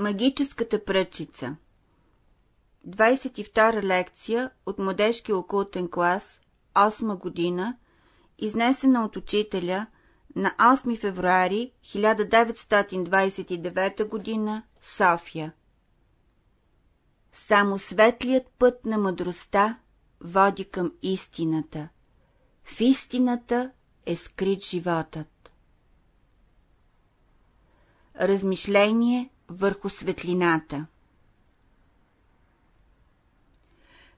Магическата пръчица 22 лекция от младежки окултен клас, 8 година, изнесена от учителя на 8 февруари 1929 година, София. Само светлият път на мъдростта води към истината. В истината е скрит животът. Размишление върху светлината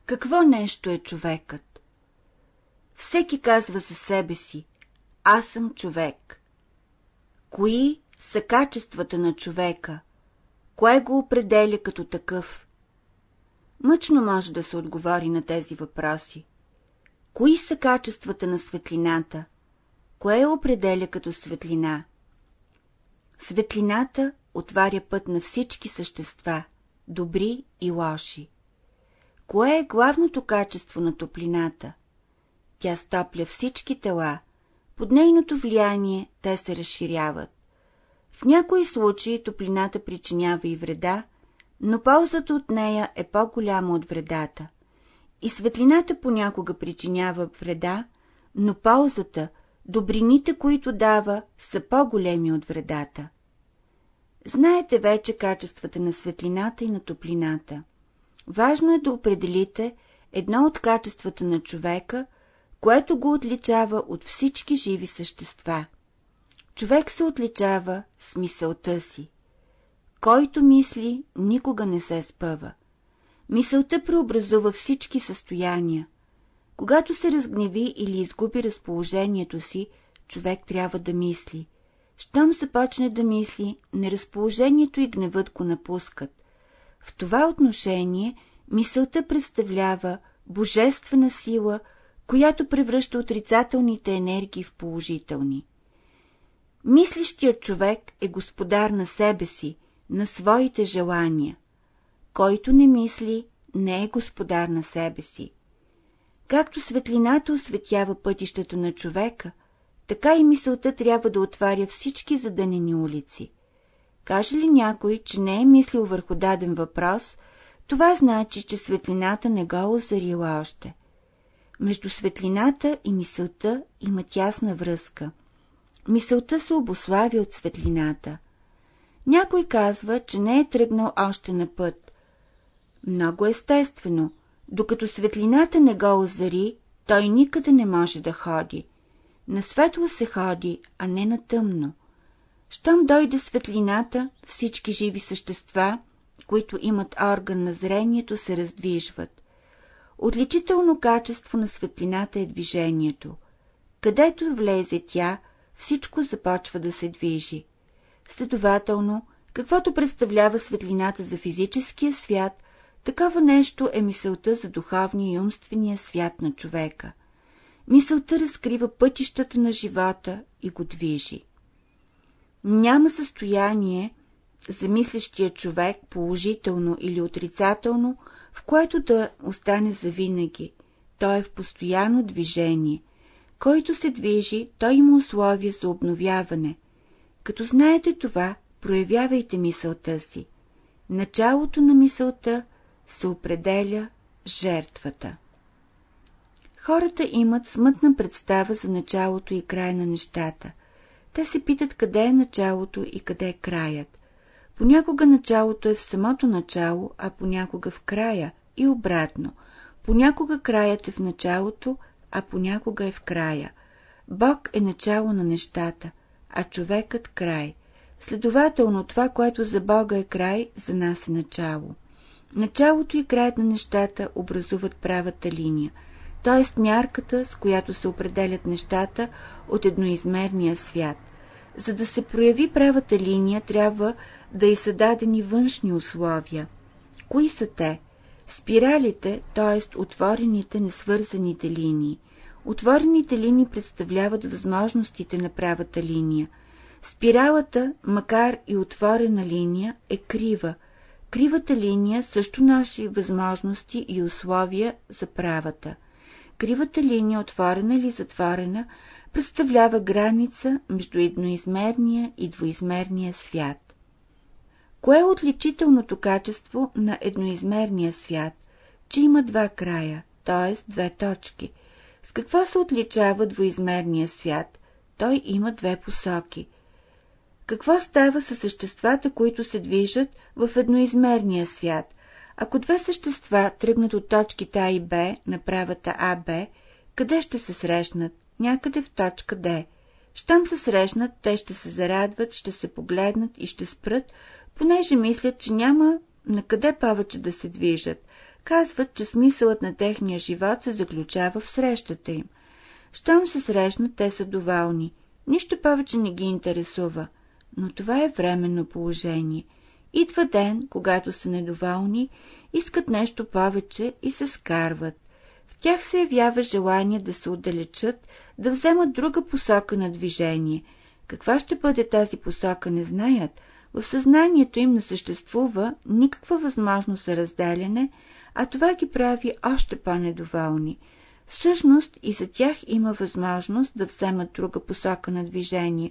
Какво нещо е човекът? Всеки казва за себе си «Аз съм човек». Кои са качествата на човека? Кое го определя като такъв? Мъчно може да се отговори на тези въпроси. Кои са качествата на светлината? Кое определя като светлина? Светлината отваря път на всички същества, добри и лоши. Кое е главното качество на топлината? Тя стопля всички тела, под нейното влияние те се разширяват. В някои случаи топлината причинява и вреда, но ползата от нея е по-голяма от вредата. И светлината понякога причинява вреда, но ползата, добрините, които дава, са по-големи от вредата. Знаете вече качествата на светлината и на топлината. Важно е да определите едно от качествата на човека, което го отличава от всички живи същества. Човек се отличава с мисълта си. Който мисли, никога не се спъва. Мисълта преобразува всички състояния. Когато се разгневи или изгуби разположението си, човек трябва да мисли. Щом започне да мисли, неразположението и гневът го напускат. В това отношение мисълта представлява божествена сила, която превръща отрицателните енергии в положителни. Мислещият човек е господар на себе си, на своите желания. Който не мисли, не е господар на себе си. Както светлината осветява пътищата на човека, така и мисълта трябва да отваря всички задънени улици. Каже ли някой, че не е мислил върху даден въпрос, това значи, че светлината не го озарила още. Между светлината и мисълта има тясна връзка. Мисълта се обославя от светлината. Някой казва, че не е тръгнал още на път. Много естествено. Докато светлината не го озари, той никъде не може да ходи. На светло се ходи, а не на тъмно. Щом дойде светлината, всички живи същества, които имат орган на зрението, се раздвижват. Отличително качество на светлината е движението. Където влезе тя, всичко започва да се движи. Следователно, каквото представлява светлината за физическия свят, такова нещо е мисълта за духовния и умствения свят на човека. Мисълта разкрива пътищата на живота и го движи. Няма състояние за мислещия човек, положително или отрицателно, в което да остане завинаги. Той е в постоянно движение. Който се движи, той има условия за обновяване. Като знаете това, проявявайте мисълта си. Началото на мисълта се определя жертвата. Хората имат смътна представа за началото и края на нещата. Те се питат къде е началото и къде е краят. Понякога началото е в самото начало, а понякога в края и обратно. Понякога краят е в началото, а понякога е в края. Бог е начало на нещата, а човекът край. Следователно, това, което за Бога е край, за нас е начало. Началото и краят на нещата образуват правата линия – т.е. мярката, с която се определят нещата от едноизмерния свят. За да се прояви правата линия, трябва да й са дадени външни условия. Кои са те? Спиралите, т.е. отворените несвързаните линии. Отворените линии представляват възможностите на правата линия. Спиралата, макар и отворена линия, е крива. Кривата линия също носи възможности и условия за правата кривата линия, отворена или затворена, представлява граница между едноизмерния и двоизмерния свят. Кое е отличителното качество на едноизмерния свят? Че има два края, т.е. две точки. С какво се отличава двоизмерния свят? Той има две посоки. Какво става с съществата, които се движат в едноизмерния свят? Ако две същества тръгнат от точките А и Б на правата АБ, къде ще се срещнат? Някъде в точка Д. Щом се срещнат, те ще се зарадват, ще се погледнат и ще спрат, понеже мислят, че няма на къде повече да се движат. Казват, че смисълът на техния живот се заключава в срещата им. Щом се срещнат, те са доволни. Нищо повече не ги интересува. Но това е временно положение. Идва ден, когато са недоволни, искат нещо повече и се скарват. В тях се явява желание да се отдалечат, да вземат друга посока на движение. Каква ще бъде тази посока, не знаят. В съзнанието им не съществува никаква възможност за разделяне, а това ги прави още по-недоволни. Всъщност и за тях има възможност да вземат друга посока на движение,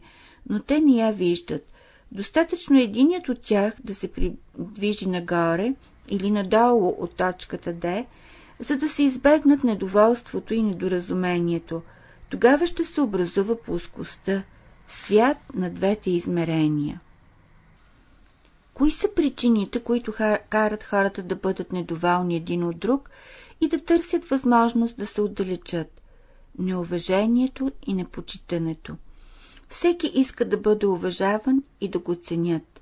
но те не я виждат. Достатъчно единият от тях да се придвижи нагоре или надолу от точката Д, за да се избегнат недоволството и недоразумението. Тогава ще се образува плоскостта, свят на двете измерения. Кои са причините, които карат хората да бъдат недоволни един от друг и да търсят възможност да се отдалечат? Неуважението и непочитането. Всеки иска да бъде уважаван и да го ценят.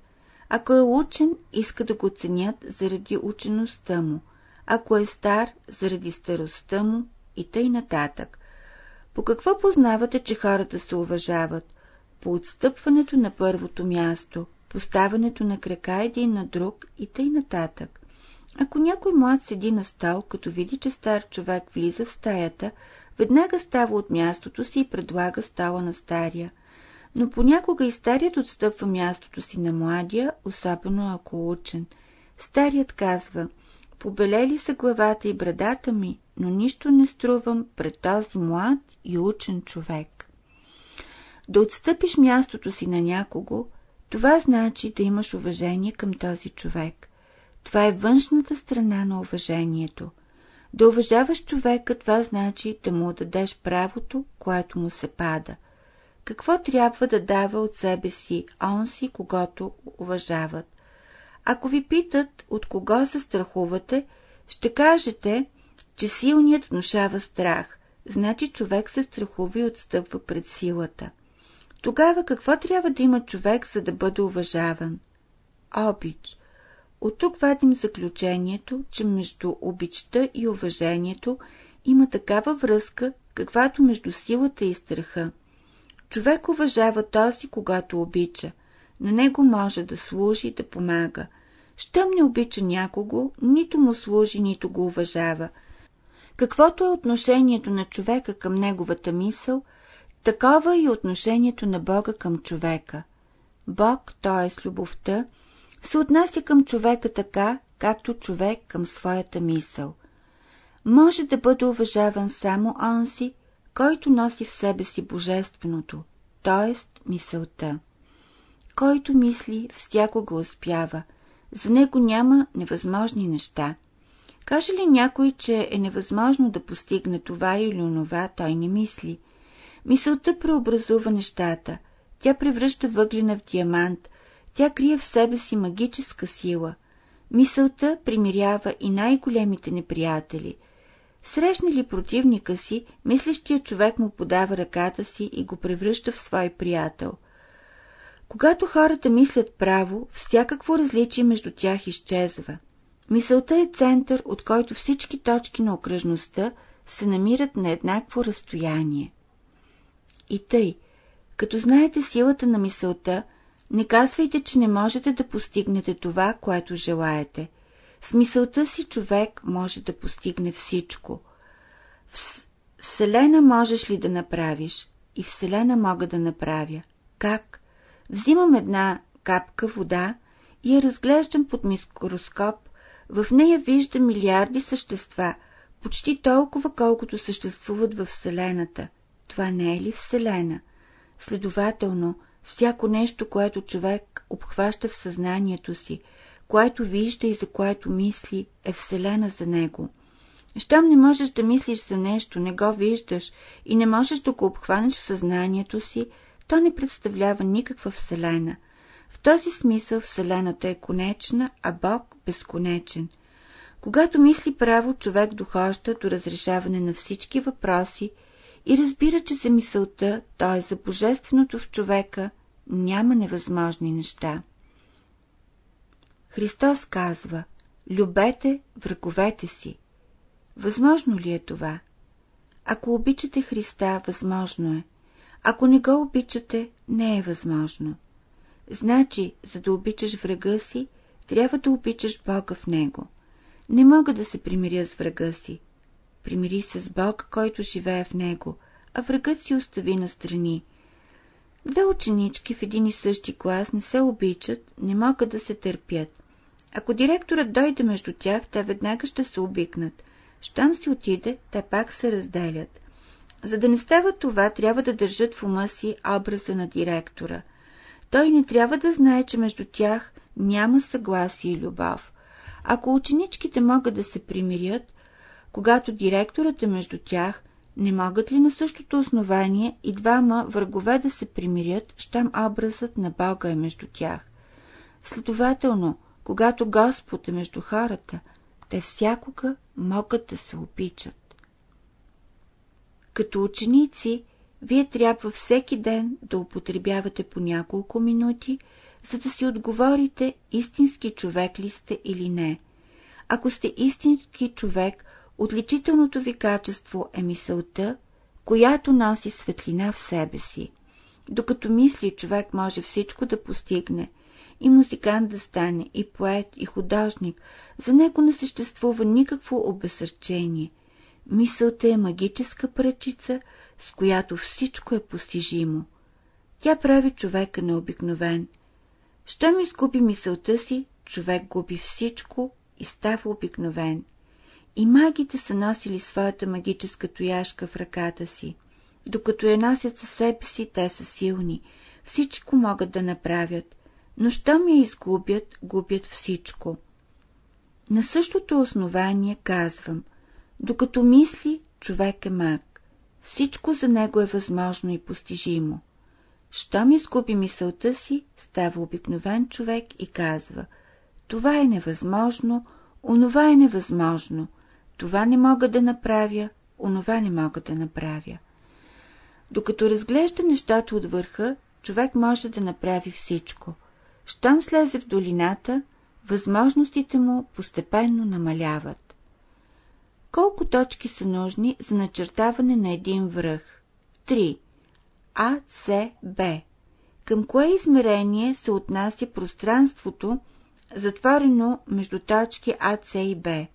Ако е учен, иска да го ценят заради учеността му. Ако е стар, заради старостта му и тъй нататък. По какво познавате, че хората се уважават? По отстъпването на първото място – поставането на крака един на друг и тъй нататък. Ако някой млад седи на стол, като види, че стар човек влиза в стаята, веднага става от мястото си и предлага стола на стария. Но понякога и старият отстъпва мястото си на младия, особено ако учен. Старият казва, побелели са главата и брадата ми, но нищо не струвам пред този млад и учен човек. Да отстъпиш мястото си на някого, това значи да имаш уважение към този човек. Това е външната страна на уважението. Да уважаваш човека, това значи да му дадеш правото, което му се пада. Какво трябва да дава от себе си онси, когато уважават? Ако ви питат от кого се страхувате, ще кажете, че силният внушава страх, значи човек се страхува и отстъпва пред силата. Тогава какво трябва да има човек, за да бъде уважаван? Обич. От тук вадим заключението, че между обичта и уважението има такава връзка, каквато между силата и страха. Човек уважава този, когато обича. На него може да служи, да помага. Щом не обича някого, нито му служи, нито го уважава. Каквото е отношението на човека към неговата мисъл – Такова и отношението на Бога към човека. Бог, т.е. любовта, се отнася към човека така, както човек към своята мисъл. Може да бъде уважаван само онзи, който носи в себе си божественото, т.е. мисълта. Който мисли, всякога успява. За него няма невъзможни неща. Каже ли някой, че е невъзможно да постигне това или онова, той не мисли. Мисълта преобразува нещата. Тя превръща въглена в диамант. Тя крие в себе си магическа сила. Мисълта примирява и най-големите неприятели. Срещна ли противника си, мислещия човек му подава ръката си и го превръща в свой приятел. Когато хората мислят право, всякакво различие между тях изчезва. Мисълта е център, от който всички точки на окръжността се намират на еднакво разстояние. И тъй, като знаете силата на мисълта, не казвайте, че не можете да постигнете това, което желаете. С мисълта си човек може да постигне всичко. Вселена можеш ли да направиш? И Вселена мога да направя. Как? Взимам една капка вода и я разглеждам под микроскоп. В нея виждам милиарди същества, почти толкова, колкото съществуват в Вселената. Това не е ли Вселена? Следователно, Всяко нещо, което човек обхваща в съзнанието си, което вижда и за което мисли, е Вселена за него. Щом не можеш да мислиш за нещо, не го виждаш и не можеш да го обхванеш в съзнанието си, то не представлява никаква Вселена. В този смисъл Вселената е конечна, а Бог безконечен. Когато мисли право, човек дохожда до разрешаване на всички въпроси и разбира, че за мисълта, т.е. за божественото в човека, няма невъзможни неща. Христос казва, любете враговете си. Възможно ли е това? Ако обичате Христа, възможно е. Ако не го обичате, не е възможно. Значи, за да обичаш врага си, трябва да обичаш Бога в него. Не мога да се примиря с врага си. Примири се с Бог, който живее в него, а врагът си остави настрани. Две ученички в един и същи клас не се обичат, не могат да се търпят. Ако директорът дойде между тях, те веднага ще се обикнат. Щом си отиде, те пак се разделят. За да не става това, трябва да държат в ума си образа на директора. Той не трябва да знае, че между тях няма съгласие и любов. Ако ученичките могат да се примирят, когато директорът е между тях, не могат ли на същото основание и двама врагове да се примирят, щом образът на Бога е между тях? Следователно, когато Господ е между хората, те всякога могат да се обичат. Като ученици, вие трябва всеки ден да употребявате по няколко минути, за да си отговорите истински човек ли сте или не. Ако сте истински човек, отличителното ви качество е мисълта, която носи светлина в себе си. Докато мисли, човек може всичко да постигне, и музикант да стане, и поет, и художник. За него не съществува никакво обесърчение. Мисълта е магическа пръчица, с която всичко е постижимо. Тя прави човека необикновен. Щом изгуби мисълта си, човек губи всичко и става обикновен. И магите са носили своята магическа тояшка в ръката си. Докато я носят със себе си, те са силни. Всичко могат да направят но щом я изгубят, губят всичко. На същото основание казвам, докато мисли, човек е маг. Всичко за него е възможно и постижимо. Щом изгуби мисълта си, става обикновен човек и казва Това е невъзможно, онова е невъзможно, това не мога да направя, онова не мога да направя. Докато разглежда нещата от върха, човек може да направи всичко – щом слезе в долината, възможностите му постепенно намаляват. Колко точки са нужни за начертаване на един връх? 3. А, С, Б. Към кое измерение се отнася пространството, затворено между точки А, С и Б?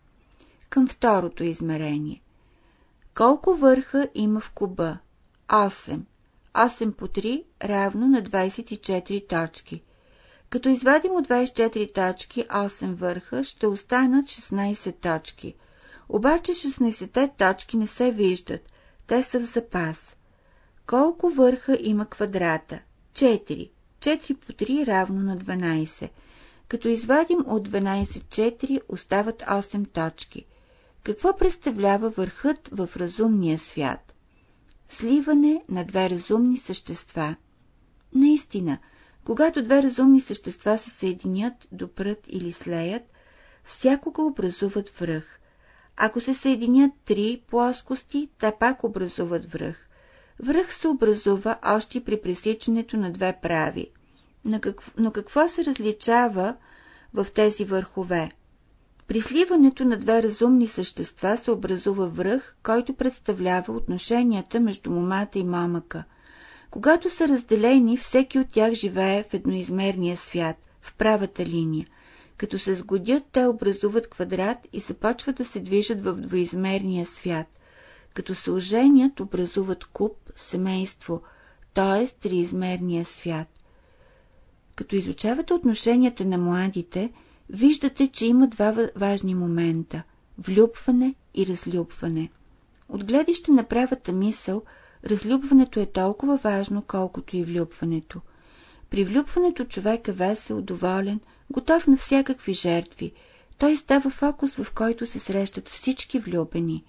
Към второто измерение. Колко върха има в куба? 8. 8 по 3 равно на 24 точки. Като извадим от 24 точки 8 върха, ще останат 16 точки. Обаче 16-те точки не се виждат, те са в запас. Колко върха има квадрата? 4. 4 по 3 равно на 12. Като извадим от 12 4, остават 8 точки. Какво представлява върхът в разумния свят? Сливане на две разумни същества. Наистина, когато две разумни същества се съединят, допрат или слеят, всякога образуват връх. Ако се съединят три плоскости, те пак образуват връх. Връх се образува още при пресичането на две прави. Но какво, но какво се различава в тези върхове? При сливането на две разумни същества се образува връх, който представлява отношенията между момата и мамъка. Когато са разделени, всеки от тях живее в едноизмерния свят, в правата линия. Като се сгодят, те образуват квадрат и започват да се движат в двоизмерния свят. Като се оженят, образуват куб, семейство, т.е. триизмерния свят. Като изучавате отношенията на младите, виждате, че има два важни момента – влюбване и разлюбване. От гледище на правата мисъл – Разлюбването е толкова важно, колкото и влюбването. При влюбването човек е весел, доволен, готов на всякакви жертви. Той става фокус, в който се срещат всички влюбени.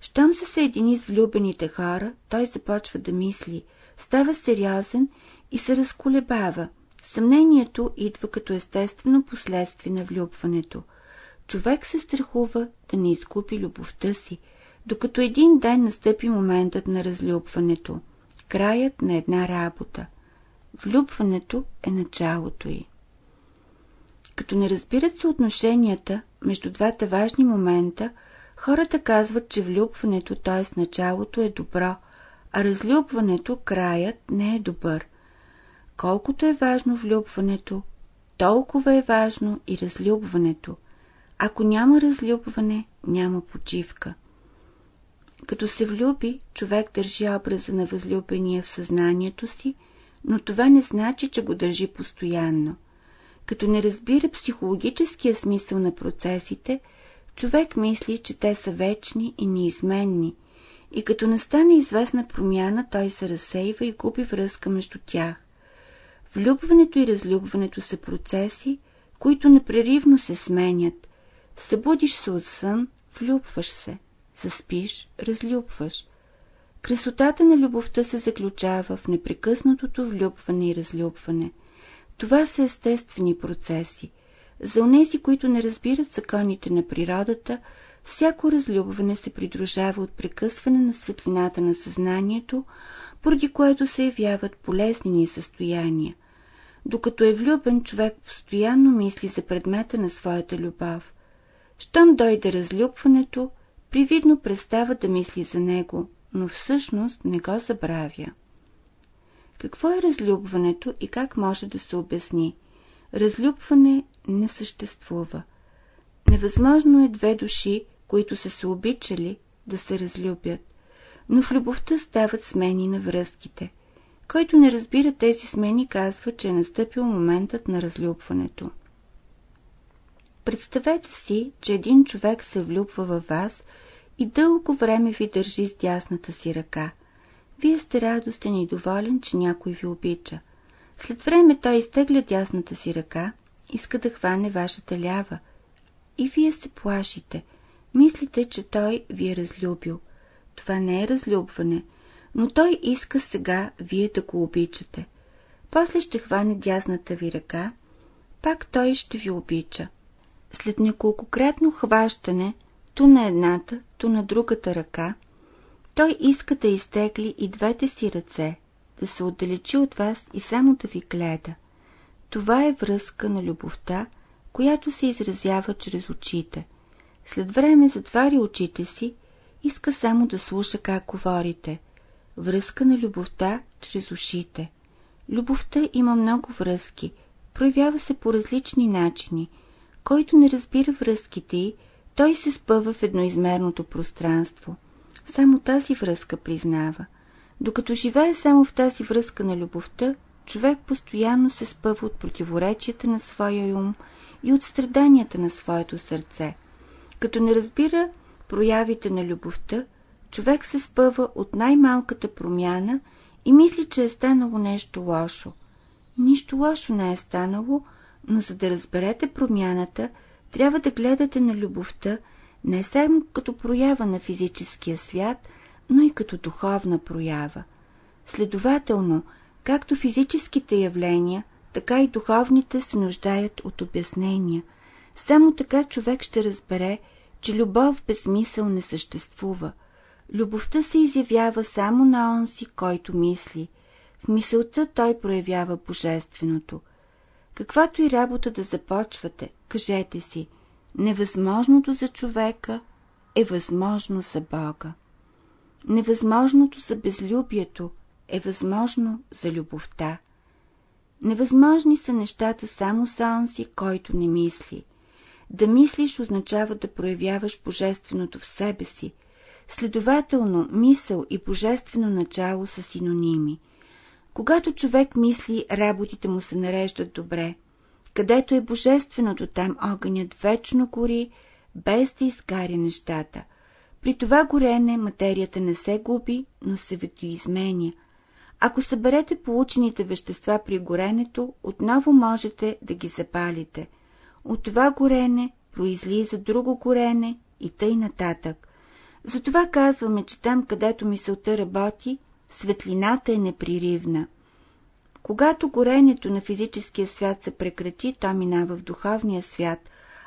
Щом се съедини с влюбените хора, той започва да мисли, става сериозен и се разколебава. Съмнението идва като естествено последствие на влюбването. Човек се страхува да не изгуби любовта си, докато един ден настъпи моментът на разлюбването, краят на една работа. Влюбването е началото й. Като не разбират съотношенията между двата важни момента, хората казват, че влюбването, т.е. началото е добро, а разлюбването, краят, не е добър. Колкото е важно влюбването, толкова е важно и разлюбването. Ако няма разлюбване, няма почивка. Като се влюби, човек държи образа на възлюбения в съзнанието си, но това не значи, че го държи постоянно. Като не разбира психологическия смисъл на процесите, човек мисли, че те са вечни и неизменни, и като настане известна промяна, той се разсейва и губи връзка между тях. Влюбването и разлюбването са процеси, които непреривно се сменят. Събудиш се от сън, влюбваш се. Заспиш, разлюбваш. Красотата на любовта се заключава в непрекъснатото влюбване и разлюбване. Това са естествени процеси. За онези, които не разбират законите на природата, всяко разлюбване се придружава от прекъсване на светлината на съзнанието, поради което се явяват болезнени състояния. Докато е влюбен, човек постоянно мисли за предмета на своята любов. Щом дойде разлюбването, привидно престава да мисли за него, но всъщност не го забравя. Какво е разлюбването и как може да се обясни? Разлюбване не съществува. Невъзможно е две души, които са се обичали, да се разлюбят. Но в любовта стават смени на връзките. Който не разбира тези смени, казва, че е настъпил моментът на разлюбването. Представете си, че един човек се влюбва във вас и дълго време ви държи с дясната си ръка. Вие сте радостен и доволен, че някой ви обича. След време той изтегля дясната си ръка, иска да хване вашата лява. И вие се плашите. Мислите, че той ви е разлюбил. Това не е разлюбване, но той иска сега вие да го обичате. После ще хване дясната ви ръка, пак той ще ви обича. След неколкократно хващане, ту на едната, ту на другата ръка, той иска да изтегли и двете си ръце, да се отдалечи от вас и само да ви гледа. Това е връзка на любовта, която се изразява чрез очите. След време затваря очите си, иска само да слуша как говорите. Връзка на любовта чрез ушите. Любовта има много връзки, проявява се по различни начини. Който не разбира връзките й, той се спъва в едноизмерното пространство. Само тази връзка признава. Докато живее само в тази връзка на любовта, човек постоянно се спъва от противоречията на своя ум и от страданията на своето сърце. Като не разбира проявите на любовта, човек се спъва от най-малката промяна и мисли, че е станало нещо лошо. Нищо лошо не е станало, но за да разберете промяната, трябва да гледате на любовта не само като проява на физическия свят, но и като духовна проява. Следователно, както физическите явления, така и духовните се нуждаят от обяснения. Само така човек ще разбере, че любов без мисъл не съществува. Любовта се изявява само на онзи, който мисли. В мисълта той проявява божественото. Каквато и работа да започвате, кажете си, невъзможното за човека е възможно за Бога. Невъзможното за безлюбието е възможно за любовта. Невъзможни са нещата само за онзи, който не мисли. Да мислиш означава да проявяваш божественото в себе си. Следователно, мисъл и божествено начало са синоними. Когато човек мисли, работите му се нареждат добре. Където е божественото, там огънят вечно гори, без да изгаря нещата. При това горене материята не се губи, но се видоизменя. Ако съберете получените вещества при горенето, отново можете да ги запалите. От това горене произлиза друго горене и тъй нататък. Затова казваме, че там, където мисълта работи, светлината е неприривна. Когато горенето на физическия свят се прекрати, то минава в духовния свят,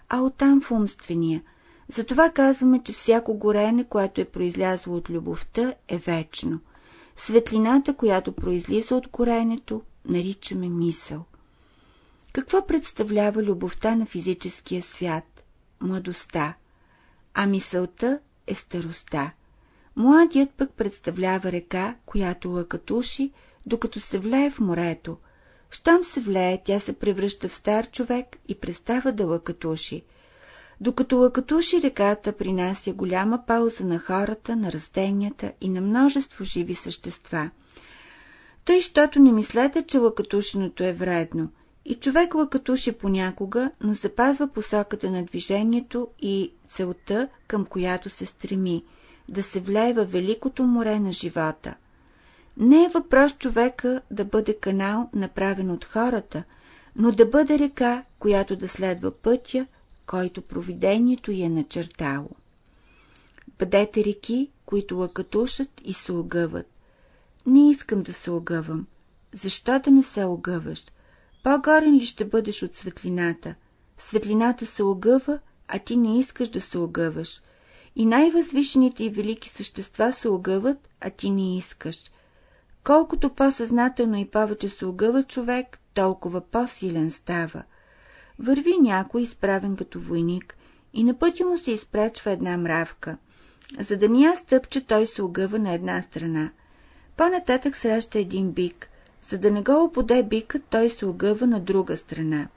а оттам в умствения. Затова казваме, че всяко горене, което е произлязло от любовта, е вечно. Светлината, която произлиза от горенето, наричаме мисъл. Какво представлява любовта на физическия свят? Младостта. А мисълта е старостта. Младият пък представлява река, която лъкатуши, докато се влее в морето. Щом се влее, тя се превръща в стар човек и престава да лъкатуши. Докато лъкатуши реката принася голяма пауза на хората, на растенията и на множество живи същества. Тъй, щото не мислете, че лъкатушеното е вредно. И човек лъкатуши понякога, но запазва посоката на движението и целта, към която се стреми – да се влее във великото море на живота. Не е въпрос човека да бъде канал, направен от хората, но да бъде река, която да следва пътя, който провидението й е начертало. Бъдете реки, които лъкатушат и се огъват. Не искам да се огъвам. Защо да не се огъваш? По-горен ли ще бъдеш от светлината? Светлината се огъва, а ти не искаш да се огъваш. И най-възвишените и велики същества се огъват, а ти не искаш. Колкото по-съзнателно и повече се огъва човек, толкова по-силен става. Върви някой, изправен като войник, и на пътя му се изпречва една мравка. За да ни я стъпче, той се огъва на една страна. По-нататък среща един бик. За да не го оподе бикът, той се огъва на друга страна.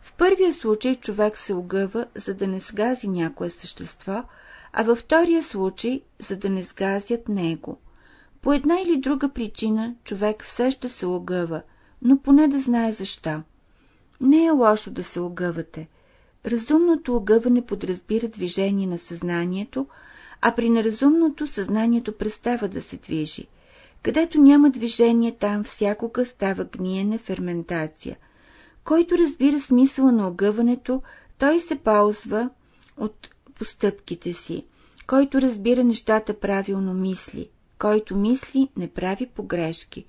В първия случай човек се огъва, за да не сгази някое същество, а във втория случай, за да не сгазят него. По една или друга причина човек все ще се огъва, но поне да знае защо. Не е лошо да се огъвате. Разумното огъване подразбира движение на съзнанието, а при неразумното съзнанието престава да се движи. Където няма движение, там всякога става гниене, ферментация. Който разбира смисъла на огъването, той се ползва от постъпките си. Който разбира нещата правилно мисли. Който мисли, не прави погрешки.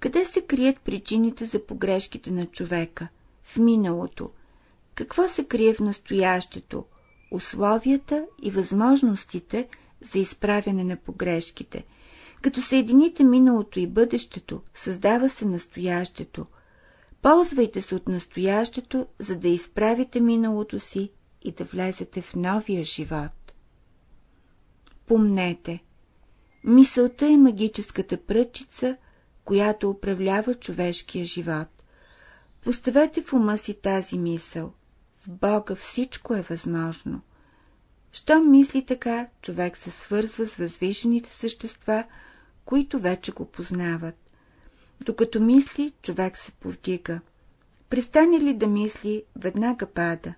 Къде се крият причините за погрешките на човека? В миналото. Какво се крие в настоящето? Условията и възможностите за изправяне на погрешките – като съедините миналото и бъдещето, създава се настоящето. Ползвайте се от настоящето, за да изправите миналото си и да влезете в новия живот. Помнете, мисълта е магическата пръчица, която управлява човешкия живот. Поставете в ума си тази мисъл. В Бога всичко е възможно. Щом мисли така, човек се свързва с възвишените същества – които вече го познават. Докато мисли, човек се повдига. Престане ли да мисли, веднага пада.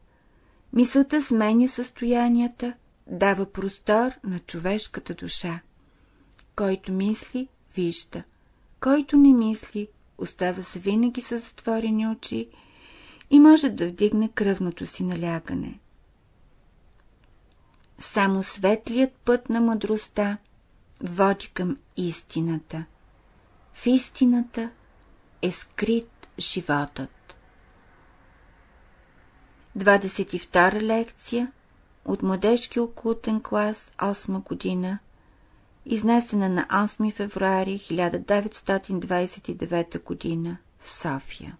Мисълта сменя състоянията, дава простор на човешката душа. Който мисли, вижда. Който не мисли, остава се винаги с затворени очи и може да вдигне кръвното си налягане. Само светлият път на мъдростта води към истината. В истината е скрит животът. 22 лекция от младежки окултен клас 8 година, изнесена на 8 февруари 1929 година в София.